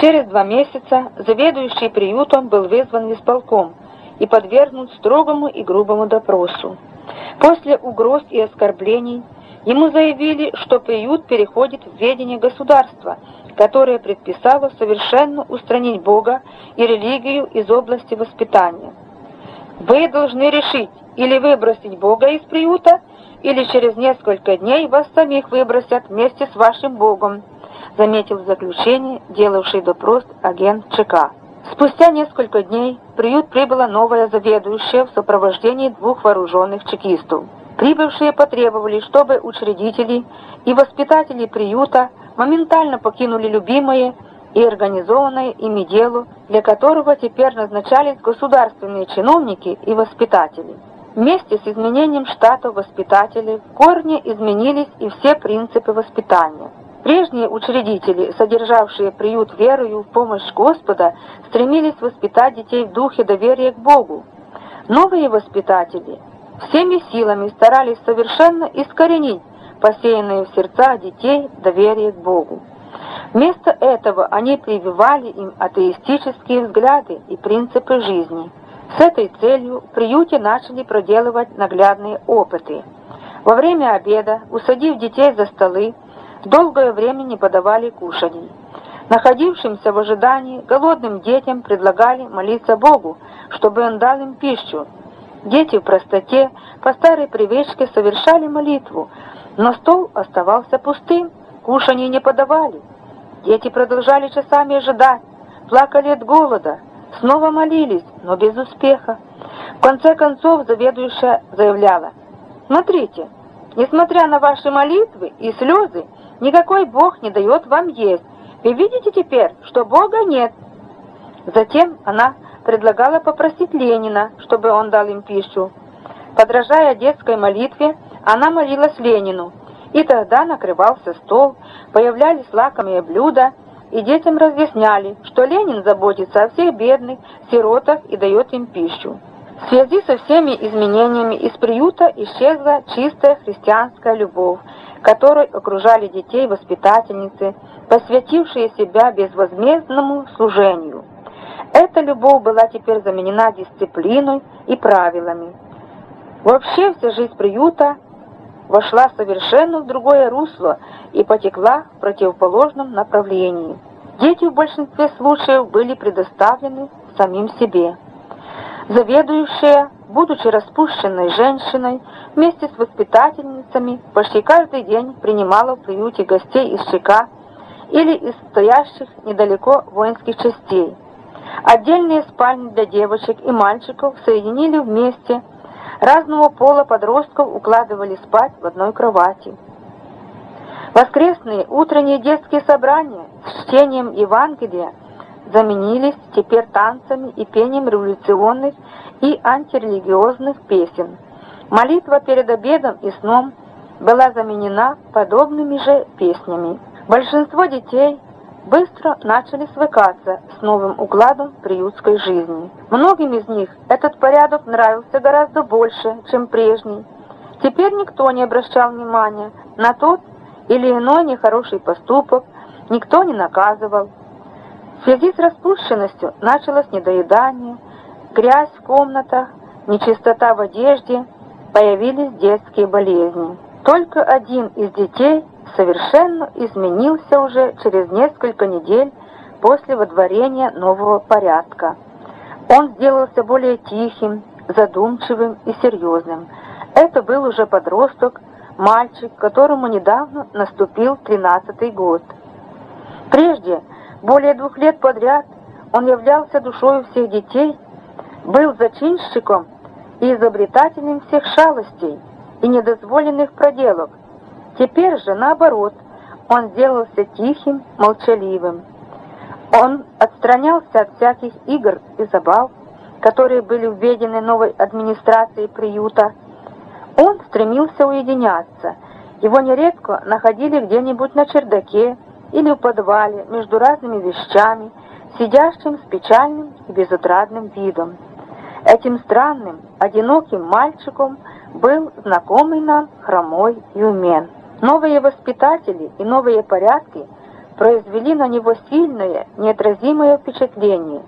Через два месяца заведующий приютом был вызван в исполком и подвергнут строгому и грубому допросу. После угроз и оскорблений ему заявили, что приют переходит в ведение государства, которое предписало совершенно устранить Бога и религию из области воспитания. Вы должны решить, или выбросить Бога из приюта, или через несколько дней вас самих выбросят вместе с вашим Богом, заметил в заключении делавший допрос агент ЧК. Спустя несколько дней в приют прибыла новая заведующая в сопровождении двух вооруженных чекистов. Прибывшие потребовали, чтобы учредители и воспитатели приюта моментально покинули любимое и организованное ими дело, для которого теперь назначались государственные чиновники и воспитатели. Вместе с изменением штата воспитателей в корне изменились и все принципы воспитания. Прежние учредители, содержавшие приют верою в помощь Господа, стремились воспитать детей в духе доверия к Богу. Новые воспитатели всеми силами старались совершенно искоренить посеянное в сердца детей доверие к Богу. Вместо этого они прививали им атеистические взгляды и принципы жизни. С этой целью в приюте начали проделывать наглядные опыты. Во время обеда, усадив детей за столы, долгое время не подавали кушаний. Находившимся в ожидании голодным детям предлагали молиться Богу, чтобы Он дал им пищу. Дети в простоте по старой привычке совершали молитву, но стол оставался пустым, кушаний не подавали. Дети продолжали часами ожидать, плакали от голода, снова молились, но без успеха. В конце концов заведующая заявляла, «Смотрите, несмотря на ваши молитвы и слезы, Никакой Бог не дает вам есть. Вы видите теперь, что Бога нет. Затем она предлагала попросить Ленина, чтобы он дал им пищу. Подражая детской молитве, она молилась Ленину, и тогда накрывался стол, появлялись лакомые блюда, и детям разъясняли, что Ленин заботится о всех бедных, сиротах и дает им пищу. В связи со всеми изменениями из приюта исчезла чистая христианская любовь, которой окружали детей воспитательницы, посвятившие себя безвозмездному служению. Эта любовь была теперь заменена дисциплиной и правилами. Вообще вся жизнь приюта вошла совершенно в другое русло и потекла в противоположном направлении. Дети в большинстве случаев были предоставлены самим себе. Заведующая будучи распущенной женщиной, вместе с воспитательницами почти каждый день принимала в приюте гостей из ЧК или из стоящих недалеко воинских частей. Отдельные спальни для девочек и мальчиков соединили вместе, разного пола подростков укладывали спать в одной кровати. Воскресные утренние детские собрания с чтением Евангелия заменились теперь танцами и пением революционных и антирелигиозных песен. Молитва перед обедом и сном была заменена подобными же песнями. Большинство детей быстро начали свыкаться с новым укладом приютской жизни. Многим из них этот порядок нравился гораздо больше, чем прежний. Теперь никто не обращал внимания на тот или иной нехороший поступок, никто не наказывал. В связи с распущенностью началось недоедание, грязь в комнатах, нечистота в одежде, появились детские болезни. Только один из детей совершенно изменился уже через несколько недель после водворения нового порядка. Он сделался более тихим, задумчивым и серьезным. Это был уже подросток, мальчик, которому недавно наступил тринадцатый год. Прежде, более двух лет подряд, он являлся душою всех детей был зачинщиком и изобретателем всех шалостей и недозволенных проделок. Теперь же, наоборот, он сделался тихим, молчаливым. Он отстранялся от всяких игр и забав, которые были введены новой администрацией приюта. Он стремился уединяться. Его нередко находили где-нибудь на чердаке или в подвале между разными вещами, сидящим с печальным и безотрадным видом. Этим странным, одиноким мальчиком был знакомый нам хромой Юмен. Новые воспитатели и новые порядки произвели на него сильное, неотразимое впечатление.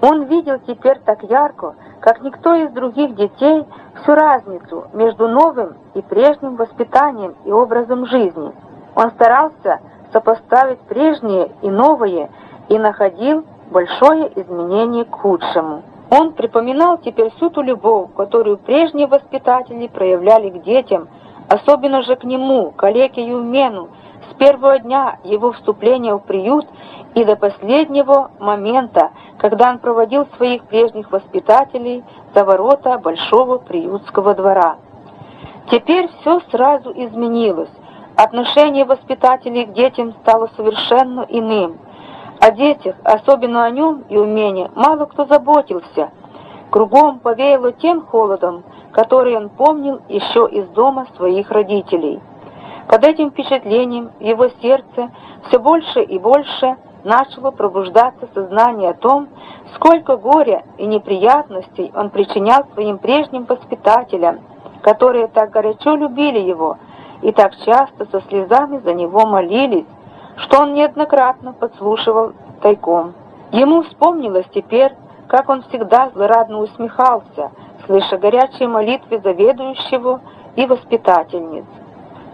Он видел теперь так ярко, как никто из других детей, всю разницу между новым и прежним воспитанием и образом жизни. Он старался сопоставить прежнее и новое и находил большое изменение к худшему. Он припоминал теперь всю ту любовь, которую прежние воспитатели проявляли к детям, особенно же к нему, калеке Юмену, с первого дня его вступления в приют и до последнего момента, когда он проводил своих прежних воспитателей за ворота большого приютского двора. Теперь все сразу изменилось. Отношение воспитателей к детям стало совершенно иным. О детях, особенно о нем и умении, мало кто заботился. Кругом повеяло тем холодом, который он помнил еще из дома своих родителей. Под этим впечатлением в его сердце все больше и больше начало пробуждаться сознание о том, сколько горя и неприятностей он причинял своим прежним воспитателям, которые так горячо любили его и так часто со слезами за него молились, что он неоднократно подслушивал тайком. Ему вспомнилось теперь, как он всегда злорадно усмехался, слыша горячие молитвы заведующего и воспитательниц.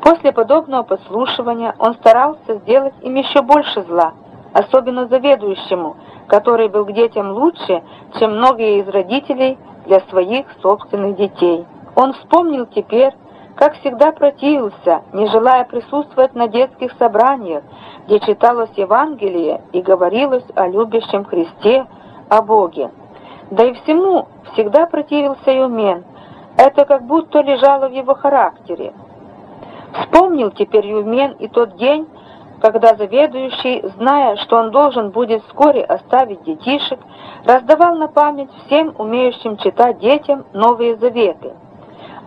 После подобного подслушивания он старался сделать им еще больше зла, особенно заведующему, который был к детям лучше, чем многие из родителей для своих собственных детей. Он вспомнил теперь, как всегда противился, не желая присутствовать на детских собраниях, где читалось Евангелие и говорилось о любящем Христе, о Боге. Да и всему всегда противился Юмен. Это как будто лежало в его характере. Вспомнил теперь Юмен и тот день, когда заведующий, зная, что он должен будет вскоре оставить детишек, раздавал на память всем умеющим читать детям новые заветы.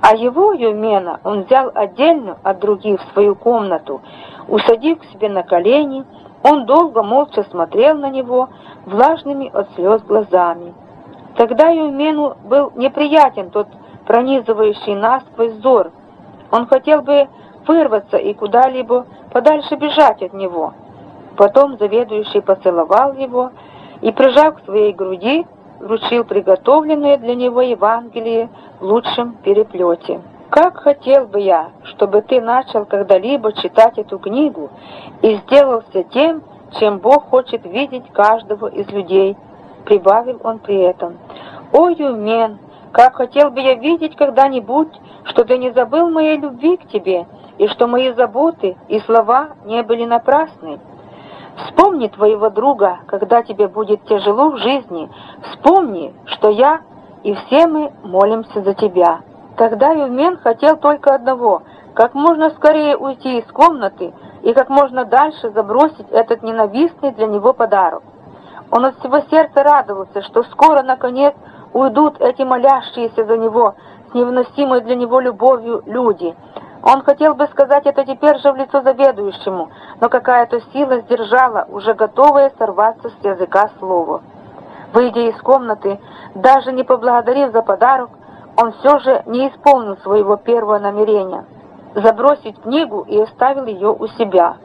А его, Юмена, он взял отдельно от других в свою комнату, усадив к себе на колени, он долго молча смотрел на него влажными от слез глазами. Тогда Юмену был неприятен тот пронизывающий насквозь взор. Он хотел бы вырваться и куда-либо подальше бежать от него. Потом заведующий поцеловал его и, прижав к своей груди, вручил приготовленное для него Евангелие в лучшем переплете. Как хотел бы я, чтобы ты начал когда-либо читать эту книгу и сделался тем, чем Бог хочет видеть каждого из людей, прибавил он при этом. О, Юмен, как хотел бы я видеть когда-нибудь, что ты не забыл моей любви к тебе и что мои заботы и слова не были напрасны. Вспомни твоего друга, когда тебе будет тяжело в жизни. Вспомни, что я и все мы молимся за тебя. Тогда Юмен хотел только одного — как можно скорее уйти из комнаты и как можно дальше забросить этот ненавистный для него подарок. Он от всего сердца радовался, что скоро, наконец, уйдут эти молящиеся за него с невыносимой для него любовью люди — он хотел бы сказать это теперь же в лицо заведующему, но какая-то сила сдержала, уже готовая сорваться с языка слово. Выйдя из комнаты, даже не поблагодарив за подарок, он все же не исполнил своего первого намерения — забросить книгу и оставил ее у себя.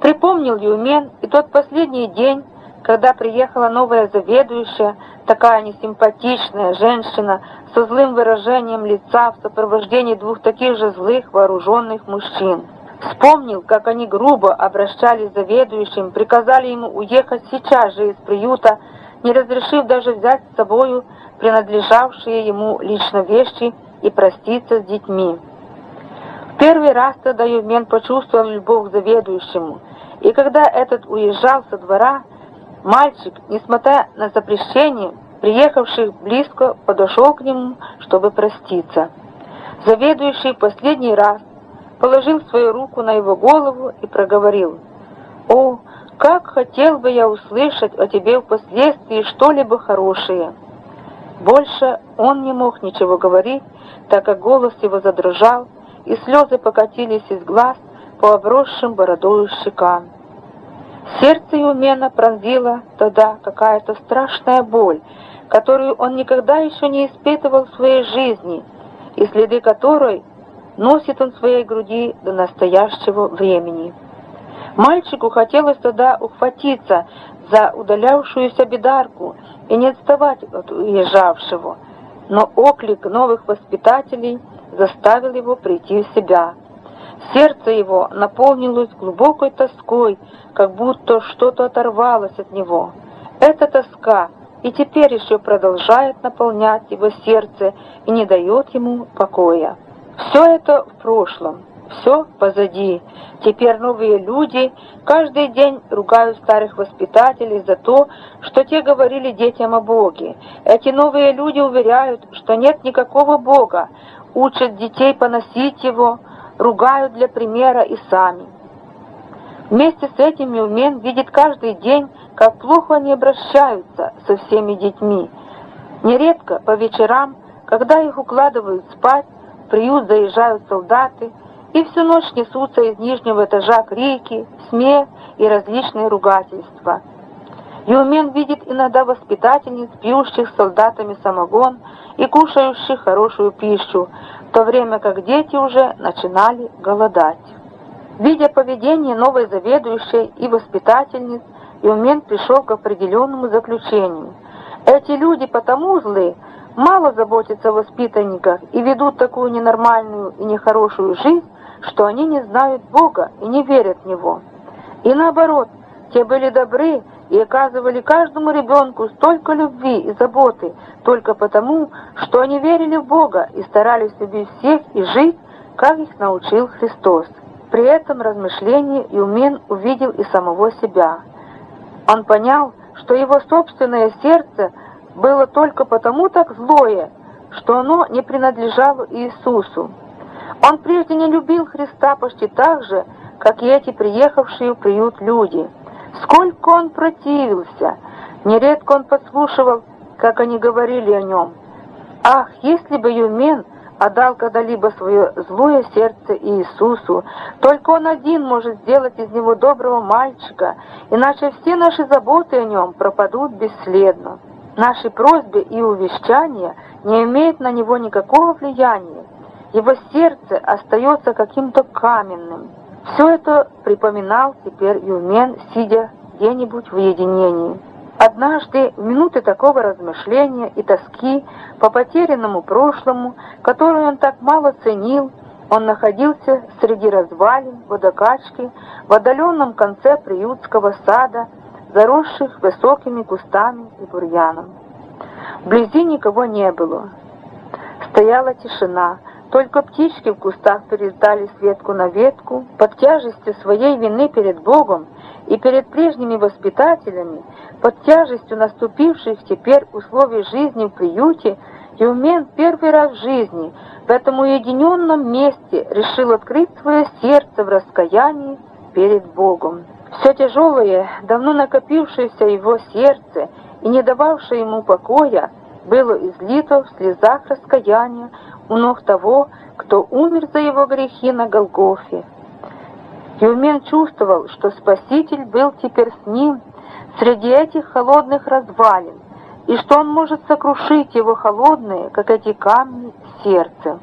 Припомнил Юмен и тот последний день, когда приехала новая заведующая, такая несимпатичная женщина со злым выражением лица в сопровождении двух таких же злых вооруженных мужчин. Вспомнил, как они грубо обращались с заведующим, приказали ему уехать сейчас же из приюта, не разрешив даже взять с собою принадлежавшие ему лично вещи и проститься с детьми. В первый раз тогда Юмен почувствовал любовь к заведующему, и когда этот уезжал со двора, Мальчик, несмотря на запрещение, приехавший близко, подошел к нему, чтобы проститься. Заведующий последний раз положил свою руку на его голову и проговорил, «О, как хотел бы я услышать о тебе впоследствии что-либо хорошее!» Больше он не мог ничего говорить, так как голос его задрожал, и слезы покатились из глаз по обросшим бородою щекам. Сердце Юмена пронзила тогда какая-то страшная боль, которую он никогда еще не испытывал в своей жизни, и следы которой носит он в своей груди до настоящего времени. Мальчику хотелось тогда ухватиться за удалявшуюся бедарку и не отставать от уезжавшего, но оклик новых воспитателей заставил его прийти в себя. Сердце его наполнилось глубокой тоской, как будто что-то оторвалось от него. Эта тоска и теперь еще продолжает наполнять его сердце и не дает ему покоя. Все это в прошлом, все позади. Теперь новые люди каждый день ругают старых воспитателей за то, что те говорили детям о Боге. Эти новые люди уверяют, что нет никакого Бога, учат детей поносить Его, ругают для примера и сами. Вместе с этим Милмен видит каждый день, как плохо они обращаются со всеми детьми. Нередко по вечерам, когда их укладывают спать, в приют заезжают солдаты, и всю ночь несутся из нижнего этажа крики, смех и различные ругательства. Юмен видит иногда воспитательниц, пьющих солдатами самогон и кушающих хорошую пищу, в то время как дети уже начинали голодать. Видя поведение новой заведующей и воспитательниц, Юмен пришел к определенному заключению. Эти люди потому злы, мало заботятся о воспитанниках и ведут такую ненормальную и нехорошую жизнь, что они не знают Бога и не верят в Него. И наоборот, те были добры и оказывали каждому ребенку столько любви и заботы только потому, что они верили в Бога и старались любить всех и жить, как их научил Христос. При этом размышлении Юмен увидел и самого себя. Он понял, что его собственное сердце было только потому так злое, что оно не принадлежало Иисусу. Он прежде не любил Христа почти так же, как и эти приехавшие в приют люди. Сколько он противился! Нередко он подслушивал, как они говорили о нем. Ах, если бы Юмен отдал когда-либо свое злое сердце Иисусу, только Он один может сделать из него доброго мальчика, иначе все наши заботы о нем пропадут бесследно. Наши просьбы и увещания не имеют на него никакого влияния, его сердце остается каким-то каменным. Все это припоминал теперь Юмен, сидя где-нибудь в уединении. Однажды, в минуты такого размышления и тоски по потерянному прошлому, которое он так мало ценил, он находился среди развалин, водокачки, в отдаленном конце приютского сада, заросших высокими кустами и бурьяном. Вблизи никого не было. Стояла тишина, только птички в кустах передали с ветку на ветку, под тяжестью своей вины перед Богом и перед прежними воспитателями, под тяжестью наступивших теперь условий жизни в приюте, Юмен первый раз в жизни в этом уединенном месте решил открыть свое сердце в раскаянии перед Богом. Все тяжелое, давно накопившееся его сердце и не дававшее ему покоя, было излито в слезах раскаяния у ног того, кто умер за его грехи на Голгофе. Юмен чувствовал, что Спаситель был теперь с ним среди этих холодных развалин, и что он может сокрушить его холодные, как эти камни, сердце.